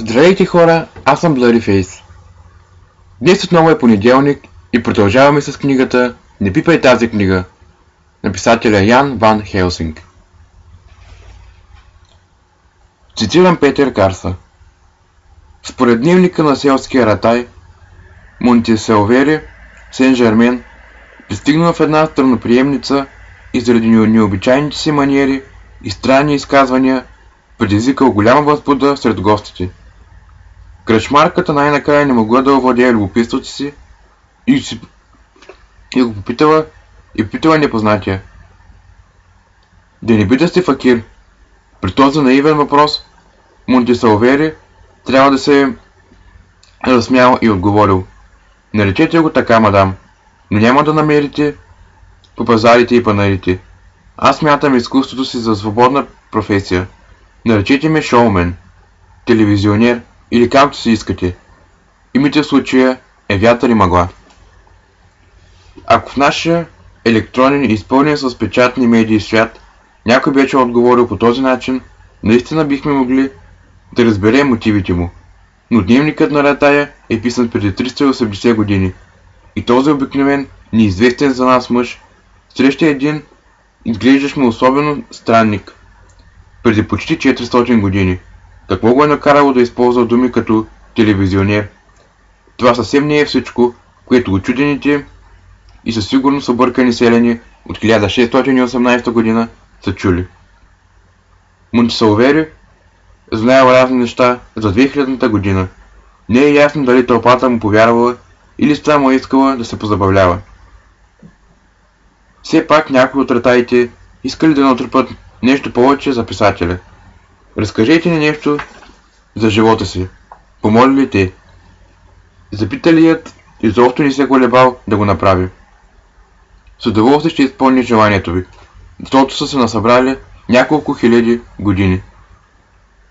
Здравейте хора, аз съм Bloody Face. Днес отново е понеделник и продължаваме с книгата Не пипай тази книга на писателя Ян Ван Хелсинг. Цитирам Петър Карса. Според дневника на селския ратай, Монтеселвери, Сен-Жермен, пристигнал в една страноприемница и заради необичайните си маниери и странни изказвания, предизвикал голяма възбуда сред гостите – Кръчмарката най-накрая не могла да овладее любопитството си и, си... и го попитала и попитала непознатия. Да не би да сте факир? При този наивен въпрос Монтисалвери трябва да се е разсмял и отговорил. Наречете го така, мадам, но няма да намерите по пазарите и панарите. Аз мятам изкуството си за свободна професия. Наречете ме шоумен, телевизионер, или както си искате. Имите в случая е вятър и мъгла. Ако в нашия електронен, изпълнен с печатни медии свят, някой беше отговорил по този начин, наистина бихме могли да разберем мотивите му. Но дневникът на Ратая е писан преди 380 години. И този обикновен, неизвестен за нас мъж, среща един, изглеждаш му особено странник, преди почти 400 години. Какво го е накарало да използва думи като телевизионер? Това съвсем не е всичко, което учудените и със сигурност объркани селени от 1618 година са чули. Монтисалвери знаел разни неща за 2000-та година. Не е ясно дали тълпата му повярвала или само искала да се позабавлява. Все пак някои от ратаите искали да натрупат нещо повече за писателя – Разкажете ни нещо за живота си. Помоли те. Запиталият изобщо не се колебал да го направи. С удоволствие ще изпълни желанието ви, защото са се насъбрали няколко хиляди години.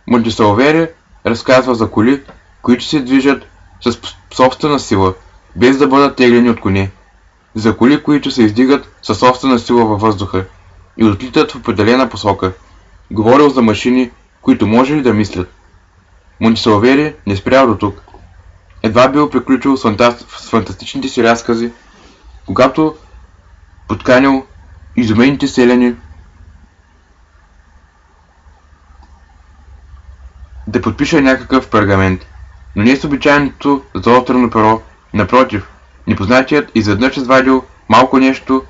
Монтесалвери разказва за коли, които се движат с собствена сила, без да бъдат теглени от коне. За коли, които се издигат със собствена сила във въздуха и отлитат в определена посока. Говорил за машини, които може ли да мислят. Монтисалвери не спрял до тук. Едва бил приключил с, фантаст... с фантастичните си разкази, когато подканил изумените селени да подпише някакъв пергамент, но не с обичайното заострено перо, напротив, непознатият изведнъж извадил малко нещо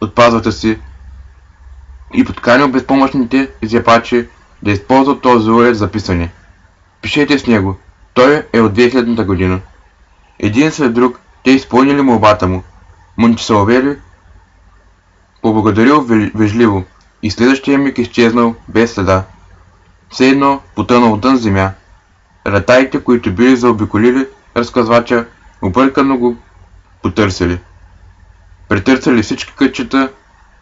от пазвата си и подканил безпомощните зяпачи да използват този уред за писане. Пишете с него. Той е от 2000 година. Един след друг те изпълнили молбата му. Мончесалвери поблагодарил вежливо и следващия миг изчезнал без следа. Все едно потънал дън земя. Ратаите, които били заобиколили разказвача, объркано го потърсили. Претърсали всички кътчета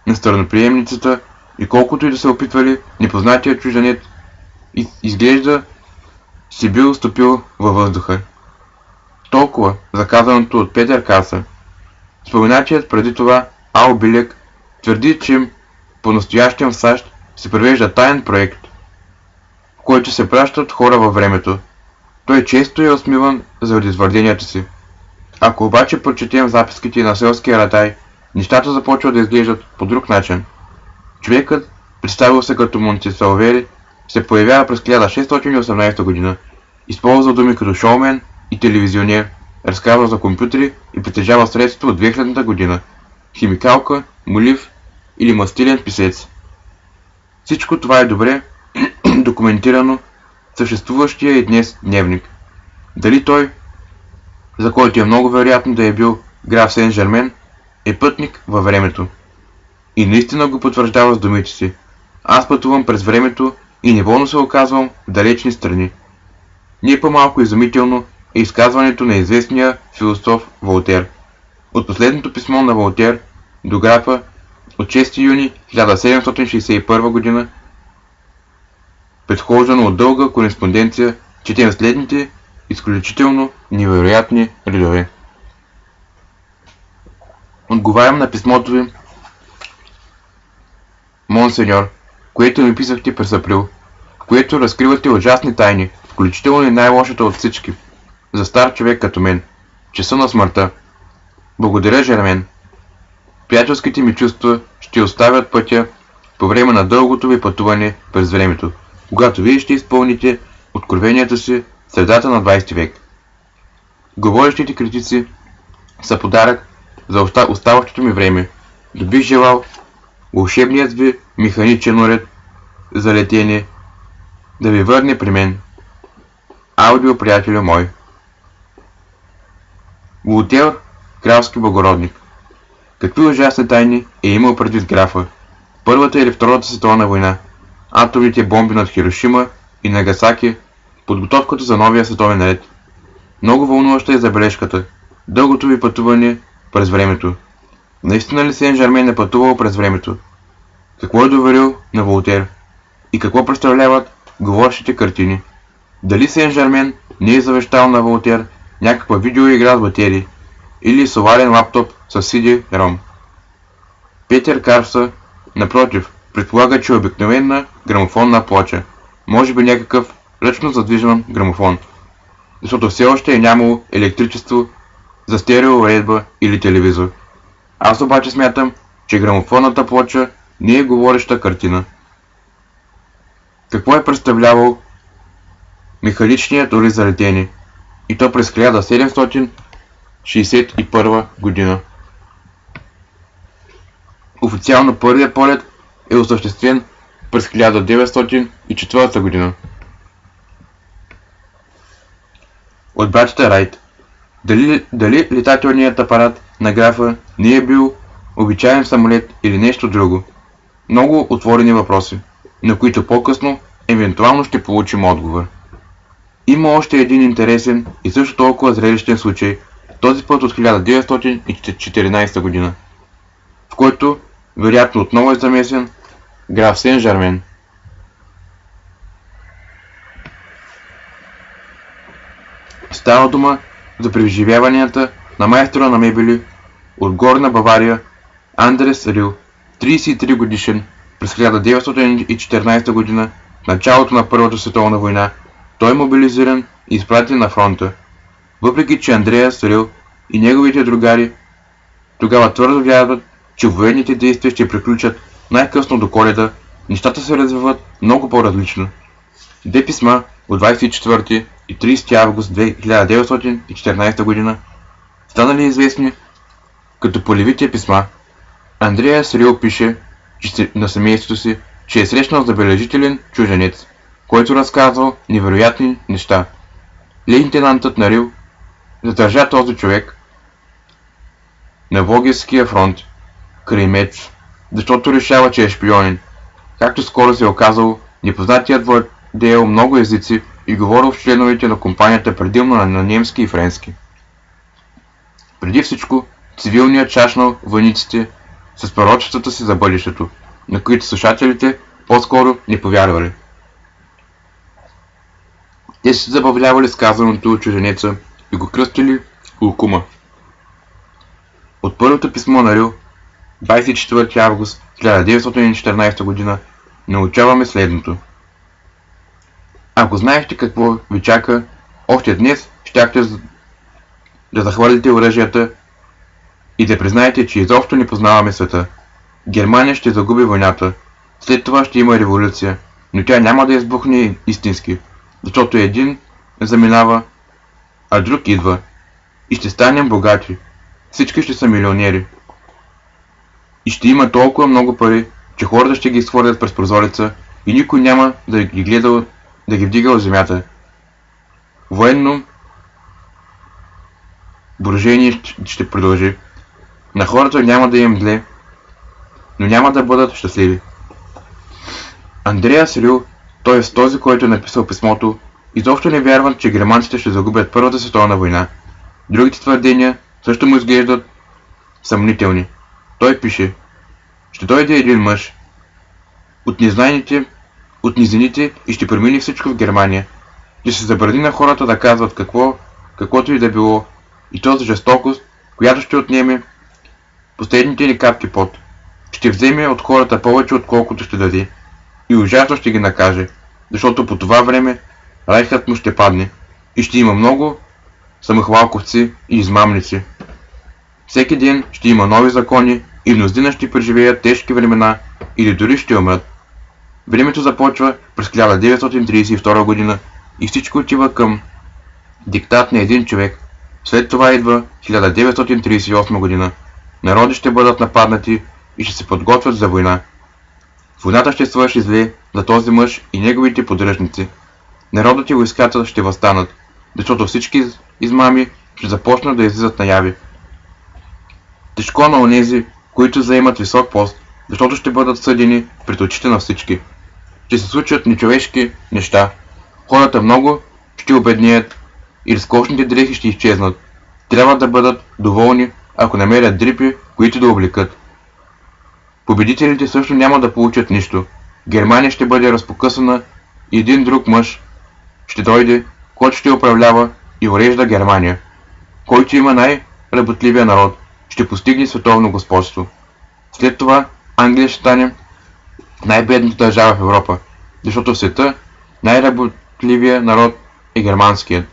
на страноприемницата и колкото и да се опитвали, непознатият чужденец изглежда си бил ступил във въздуха. Толкова за казаното от Петър Каса. Споменатият преди това Ал Билек твърди, че по-настоящем в САЩ се провежда таен проект, в който се пращат хора във времето. Той често е осмиван заради твърденията си. Ако обаче прочетем записките на селския ратай, нещата започват да изглеждат по друг начин. Човекът, представил се като Монтесалвери, се появява през 1618 година. Използва думи като шоумен и телевизионер, разказва за компютри и притежава средство от 2000 година. Химикалка, молив или мастилен писец. Всичко това е добре документирано в съществуващия и днес дневник. Дали той, за който е много вероятно да е бил граф Сен-Жермен, е пътник във времето. И наистина го потвърждава с думите си. Аз пътувам през времето и неволно се оказвам в далечни страни. Не по-малко изумително е изказването на известния философ Волтер. От последното писмо на Волтер до графа от 6 юни 1761 г. предхождано от дълга кореспонденция, четем следните изключително невероятни редове. Отговарям на писмото ви Монсеньор, което ми писахте през април, в което разкривате ужасни тайни, включително и най-лошата от всички, за стар човек като мен, часа на смъртта. Благодаря, Жермен. Приятелските ми чувства ще оставят пътя по време на дългото ви пътуване през времето, когато вие ще изпълните откровенията си в средата на 20 век. Говорещите критици са подарък за оставащото ми време. Да бих желал вълшебният ви механичен уред за летение да ви върне при мен. Аудио, приятелю мой. Волтер, кралски благородник. Какви ужасни тайни е имал предвид графа? Първата или Втората световна война, атомните бомби над Хирошима и Нагасаки, подготовката за новия световен ред. Много вълнуваща е забележката. Дългото ви пътуване през времето. Наистина ли Сен Жермен е пътувал през времето? Какво е доверил на Волтер? И какво представляват говорещите картини? Дали Сен Жермен не е завещал на Волтер някаква видеоигра с батерии или совален лаптоп с CD-ROM? Петър Карса, напротив, предполага, че е обикновена грамофонна плоча, може би някакъв ръчно задвижен грамофон, защото все още е нямало електричество за стереоуредба или телевизор. Аз обаче смятам, че грамофонната плоча не е говореща картина. Какво е представлявал механичният ули за? И то през 1761 година. Официално първият полет е осъществен през 1904 година. От братята Райт. Дали, дали летателният апарат на графа не е бил обичайен самолет или нещо друго? Много отворени въпроси, на които по-късно евентуално ще получим отговор. Има още един интересен и също толкова зрелищен случай, този път от 1914 година, в който вероятно отново е замесен граф Сен-Жармен. Става дума за преживяванията на майстора на мебели от Горна Бавария Андрес Рил, 33 годишен, през 1914 година, в началото на Първата световна война, той е мобилизиран и изпратен на фронта. Въпреки, че Андрея Рил и неговите другари тогава твърдо вярват, че военните действия ще приключат най-късно до коледа, нещата се развиват много по-различно. Две писма от 24 и 30 август 1914 година станали известни като полевите писма. Андрея Срил пише на семейството си, че е срещнал забележителен чуженец, който разказвал невероятни неща. Лейтенантът на Рил задържа този човек на Вогеския фронт, Кремец, защото решава, че е шпионин. Както скоро се е оказало, непознатият владеел много езици и говорил с членовете на компанията предимно на немски и френски. Преди всичко, цивилният чашнал войниците с пророчествата си за бъдещето, на които слушателите по-скоро не повярвали. Те се забавлявали с казаното от чуженеца и го кръстили Лукума. От първото писмо на Рил, 24 август 1914 г. научаваме следното. Ако знаехте какво ви чака, още днес щяхте да захвърлите оръжията и да признаете, че изобщо не познаваме света. Германия ще загуби войната. След това ще има революция, но тя няма да избухне истински, защото един заминава, а друг идва. И ще станем богати. Всички ще са милионери. И ще има толкова много пари, че хората ще ги изхвърлят през прозореца и никой няма да ги гледа да ги вдига от земята. Военно брожение ще продължи. На хората няма да им зле, но няма да бъдат щастливи. Андрея Сирил, т.е. този, който е написал писмото, изобщо не вярват, че германците ще загубят Първата световна война. Другите твърдения също му изглеждат съмнителни. Той пише, ще дойде един мъж от незнайните, от низините и ще промени всичко в Германия. Ще се забради на хората да казват какво, каквото и да било, и то за жестокост, която ще отнеме последните ни капки пот. Ще вземе от хората повече, отколкото ще даде. И ужасно ще ги накаже, защото по това време райхът му ще падне и ще има много самохвалковци и измамници. Всеки ден ще има нови закони и мнозина ще преживеят тежки времена или дори ще умрат. Времето започва през 1932 година и всичко отива към диктат на един човек. След това идва 1938 година. Народи ще бъдат нападнати и ще се подготвят за война. Войната ще свърши зле за този мъж и неговите поддръжници. Народът и войската ще възстанат, защото всички измами ще започнат да излизат наяви. Тежко на онези, които заемат висок пост, защото ще бъдат съдени пред очите на всички. Ще се случат нечовешки неща. Хората много ще обеднеят и разкошните дрехи ще изчезнат. Трябва да бъдат доволни, ако намерят дрипи, които да облекат. Победителите също няма да получат нищо. Германия ще бъде разпокъсана и един друг мъж ще дойде, който ще управлява и урежда Германия. Който има най-работливия народ, ще постигне световно господство. След това Англия ще стане най-бедната държава в Европа, защото в света най-работливия народ е германският.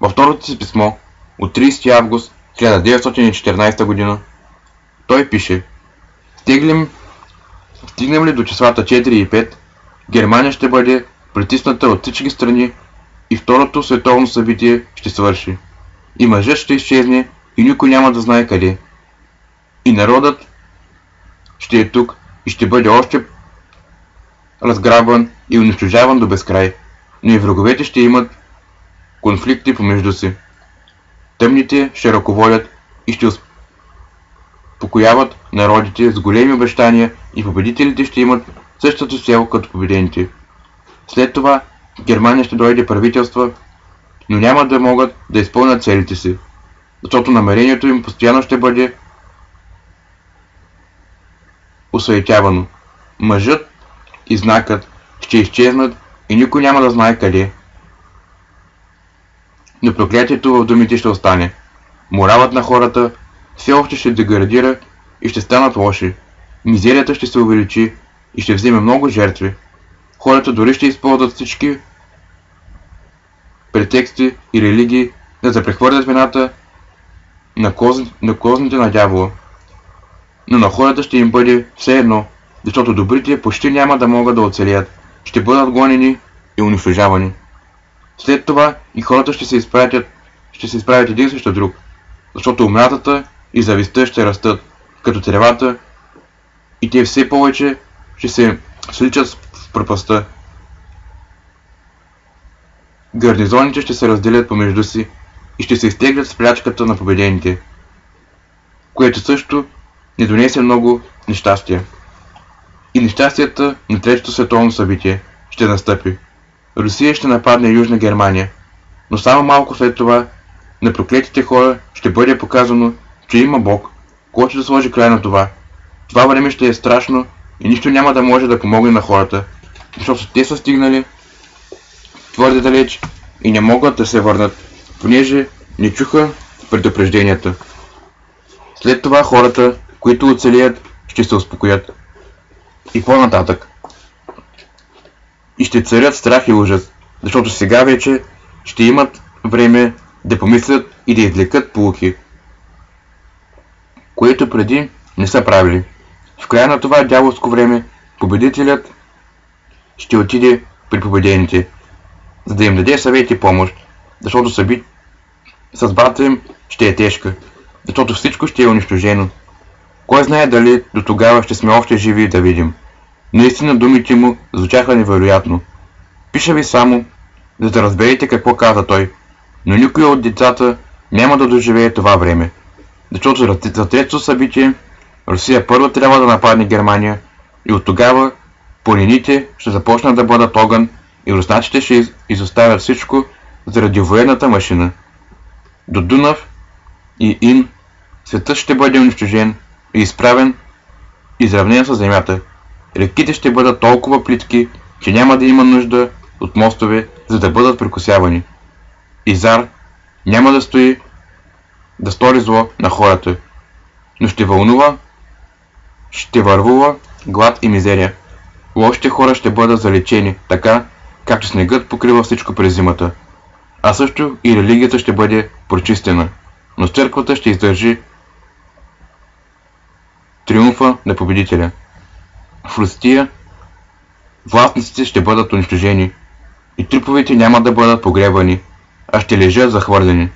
Във второто си писмо от 30 август 1914 година той пише Стигнем, стигнем ли до числата 4 и 5, Германия ще бъде притисната от всички страни и второто световно събитие ще свърши. И мъжът ще изчезне и никой няма да знае къде. И народът ще е тук и ще бъде още разграбван и унищожаван до безкрай, но и враговете ще имат конфликти помежду си. Тъмните ще ръководят и ще успокояват народите с големи обещания и победителите ще имат същата цел като победените. След това Германия ще дойде правителства, но няма да могат да изпълнят целите си, защото намерението им постоянно ще бъде осуетявано. Мъжът и знакът ще изчезнат и никой няма да знае къде. Но проклятието в думите ще остане. Моралът на хората все още ще деградира и ще станат лоши. Мизерията ще се увеличи и ще вземе много жертви. Хората дори ще използват всички претексти и религии, за да прехвърлят вината на, коз... на козните на дявола. Но на хората ще им бъде все едно, защото добрите почти няма да могат да оцелят, ще бъдат гонени и унищожавани. След това и хората ще се изправят, ще се изправят един срещу друг, защото умратата и завистта ще растат, като тревата, и те все повече ще се сличат в пропаста. Гарнизоните ще се разделят помежду си и ще се изтеглят с плячката на победените, което също не донесе много нещастия. И нещастията на Третото световно събитие ще настъпи. Русия ще нападне Южна Германия, но само малко след това на проклетите хора ще бъде показано, че има Бог, който да сложи край на това. Това време ще е страшно и нищо няма да може да помогне на хората, защото те са стигнали твърде далеч и не могат да се върнат, понеже не чуха предупрежденията. След това хората, които оцелият, ще се успокоят. И по-нататък. И ще царят страх и ужас, защото сега вече ще имат време да помислят и да извлекат полуки, което преди не са правили. В края на това дяволско време победителят ще отиде при победените, за да им даде съвет и помощ, защото съби... съдбата им ще е тежка, защото всичко ще е унищожено. Кой знае дали до тогава ще сме още живи да видим. Наистина думите му звучаха невероятно. Пиша ви само, за да разберете какво каза той, но никой от децата няма да доживее това време. Защото за трето събитие Русия първо трябва да нападне Германия и от тогава планините ще започнат да бъдат огън и руснаците ще изоставят всичко заради военната машина. До Дунав и Ин светът ще бъде унищожен и изправен, изравнен с земята. Реките ще бъдат толкова плитки, че няма да има нужда от мостове, за да бъдат прекусявани. Изар няма да стои да стори зло на хората, но ще вълнува, ще вървува глад и мизерия. Лошите хора ще бъдат залечени, така както снегът покрива всичко през зимата. А също и религията ще бъде прочистена, но църквата ще издържи триумфа на победителя. В Рустия властниците ще бъдат унищожени и труповете няма да бъдат погребани, а ще лежат захвърлени.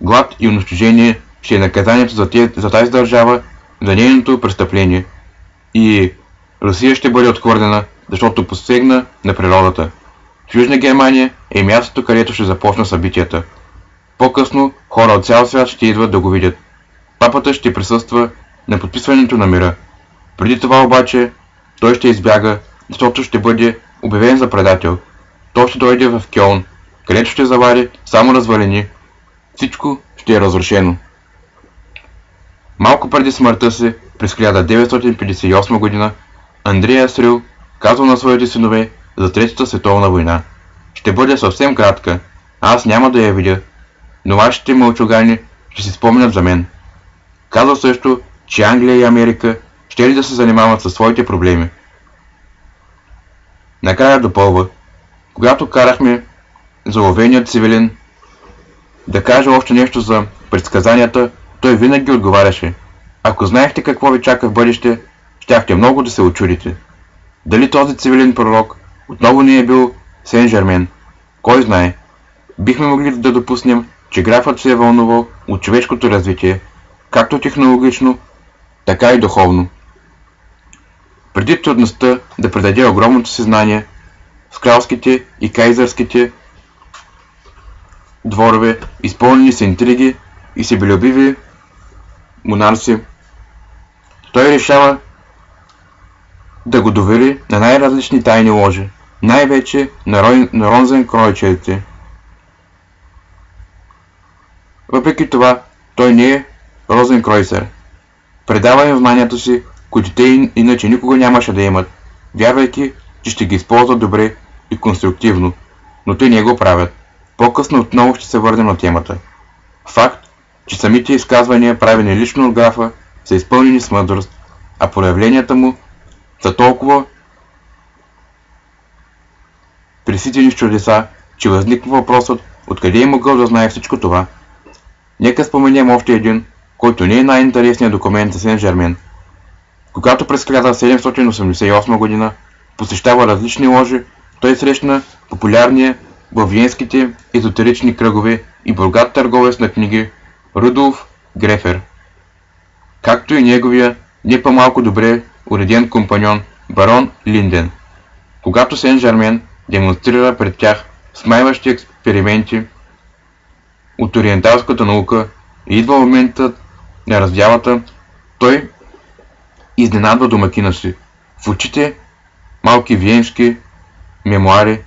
Глад и унищожение ще е наказанието за, тие, за тази държава, за нейното престъпление. И Русия ще бъде отхвърлена, защото посегна на природата. В Южна Германия е мястото, където ще започна събитията. По-късно хора от цял свят ще идват да го видят. Папата ще присъства на подписването на мира. Преди това обаче той ще избяга, защото ще бъде обявен за предател. Той ще дойде в Кьолн, където ще завари само развалени. Всичко ще е разрушено. Малко преди смъртта си, през 1958 година, Андрея Срил казал на своите синове за Третата световна война. Ще бъде съвсем кратка, аз няма да я видя, но вашите мълчугани ще си спомнят за мен. Казал също, че Англия и Америка ще ли да се занимават със своите проблеми. Накрая допълва, когато карахме заловеният цивилин да каже още нещо за предсказанията, той винаги отговаряше. Ако знаехте какво ви чака в бъдеще, щяхте много да се очудите. Дали този цивилен пророк отново не е бил Сен-Жермен? Кой знае? Бихме могли да допуснем, че графът се е вълнувал от човешкото развитие, както технологично, така и духовно. Преди трудността да предаде огромното си знание в кралските и кайзърските дворове, изпълнени с интриги и себелюбиви монарси, той решава да го довери на най-различни тайни ложи, най-вече на, Рой, на Ронзен Кройчерите. Въпреки това, той не е Розен Кройсер. Предава им знанието си, които те иначе никога нямаше да имат, вярвайки, че ще ги използват добре и конструктивно, но те не го правят. По-късно отново ще се върнем на темата. Факт, че самите изказвания, правени лично от графа, са изпълнени с мъдрост, а проявленията му са толкова преситени с чудеса, че възниква въпросът откъде е могъл да знае всичко това. Нека споменем още един, който не е най-интересният документ за Сен-Жермен. Когато през 1788 година посещава различни ложи, той срещна популярния във виенските езотерични кръгове и богат търговец на книги Рудолф Грефер, както и неговия не по-малко добре уреден компаньон барон Линден. Когато Сен-Жермен демонстрира пред тях смайващи експерименти от ориенталската наука и идва моментът на раздялата, той изненадва домакина си. В очите малки виенски мемуари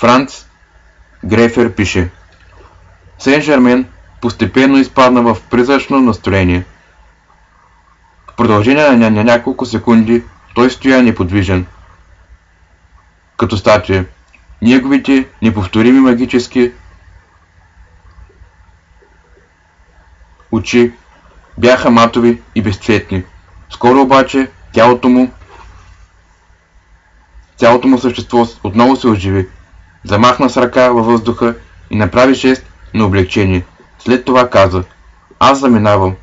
Франц Грефер пише Сен-Жермен постепенно изпадна в призрачно настроение. В продължение на, на няколко секунди той стоя неподвижен. Като статуя. Неговите неповторими магически очи бяха матови и безцветни. Скоро обаче тялото му цялото му същество отново се оживи. Замахна с ръка във въздуха и направи жест на облегчение. След това каза, аз заминавам.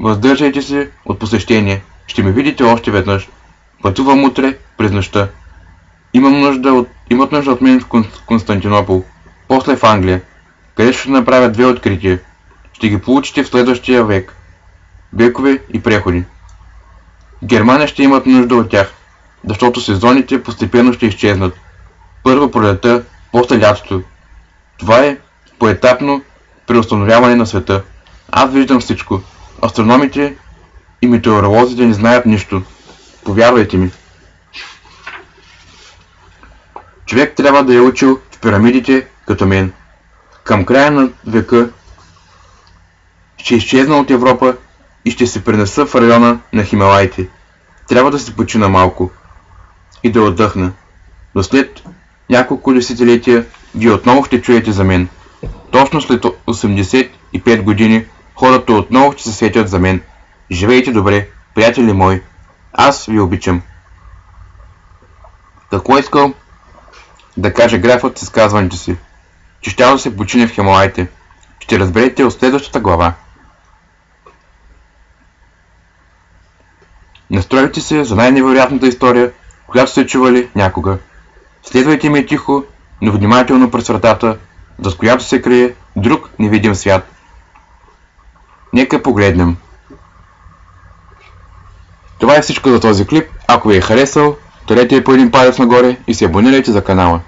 Въздържайте се от посещение. Ще ме видите още веднъж. Пътувам утре през нощта. Имам нужда от, имат нужда от мен в Константинопол. После в Англия, където ще направя две открития. Ще ги получите в следващия век. Векове и преходи. Германия ще имат нужда от тях, защото сезоните постепенно ще изчезнат. Първо пролета, после лятото. Това е поетапно преустановяване на света. Аз виждам всичко. Астрономите и метеоролозите не знаят нищо. Повярвайте ми. Човек трябва да е учил в пирамидите като мен. Към края на века ще изчезна от Европа и ще се пренеса в района на Хималайте. Трябва да се почина малко и да отдъхна. Но след няколко десетилетия вие отново ще чуете за мен. Точно след 85 години хората отново ще се сетят за мен. Живейте добре, приятели мои. Аз ви обичам. Какво искал да каже графът с изказването си? Че щял да се почине в Хималайте. Ще разберете от следващата глава. Настройте се за най-невероятната история, която сте чували някога. Следвайте ми тихо, но внимателно през вратата, за която се крие друг невидим свят. Нека погледнем. Това е всичко за този клип. Ако ви е харесал, Ударете по един палец нагоре и се абонирайте за канала.